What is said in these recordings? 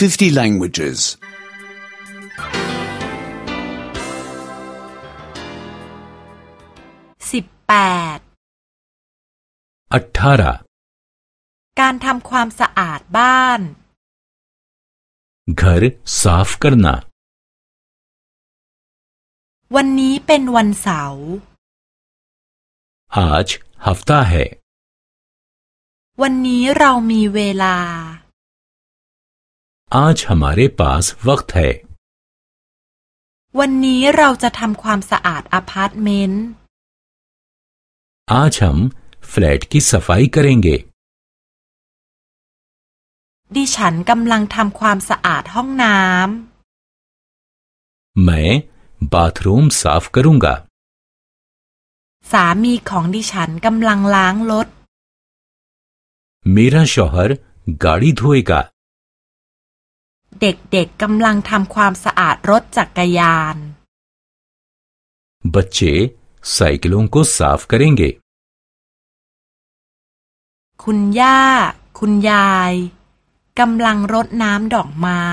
50 languages. สิบแปด अठारह การทำความสะอาดบ้าน घर साफ करना วันนี้เป็นวันเสาร์ आज हफ्ता है วันนี้เรามีเวลา आज हमारे पास वक्त है วันนี้เราจะทำความสะอาดอพาร์ตเมนต์ आज हम फ्लैट की सफाई करेंगे ดิฉันกำลังทำความสะอาดห้องน้ मैं बाथरूम साफ करूंगा ำ สามีของดิฉันกำลังล้างรถ मेरा शौहर गाड़ी धोएगा เด็กๆกำลังทำความสะอาดรถจักรยาน बच्चे साइकिलों को साफ करेंगे คุณย่า คุณยายกำลังรดน้ำดอกไม้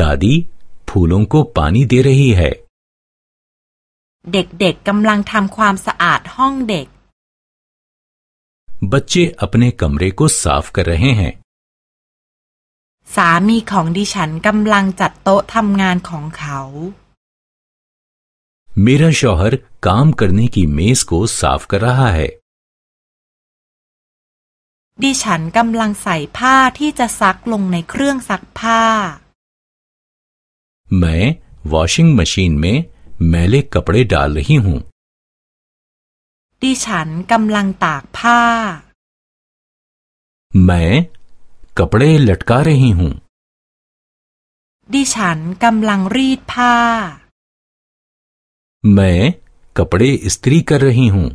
दादी फूलों को पानी दे रही है เด็กๆกำลังทำความสะอาดห้องเด็ก बच्चे अपने कमरे को साफ कर रहे हैं สามีของดิฉันกำลังจัดโต๊ะทำงานของเขา मेरा शौहर काम करने की मेज को साफ कर रहा है ดิฉันกำลังใส่ผ้าที่จะซักลงในเครื่องซักผ้า मैं वॉशिंग मशीन में मैले कपड़े डाल रही हूँ ดิฉันกำลังตากผ้า मैं कपड़े लटका रही हूँ ดิฉันกำลังรีดผ้า मैं कपड़े इस्त्री कर रही हूँ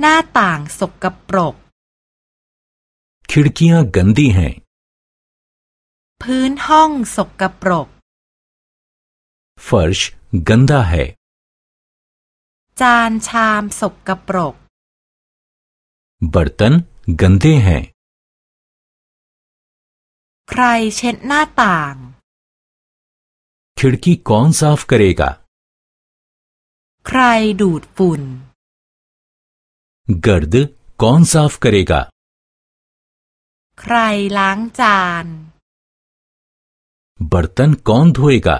หน้าต่างสกปรก खिड़कियां गंदी हैं พื้นห้องสกปรก फर्श गंदा है จานชามสกปรก बर्तन गंदे हैं ใครเช็ดหน้าต่าง खिड़की कौन साफ करेगा ใครดูดฝุ่น गर्द कौन साफ करेगा ใครล้างจาน बर्तन कौन धोएगा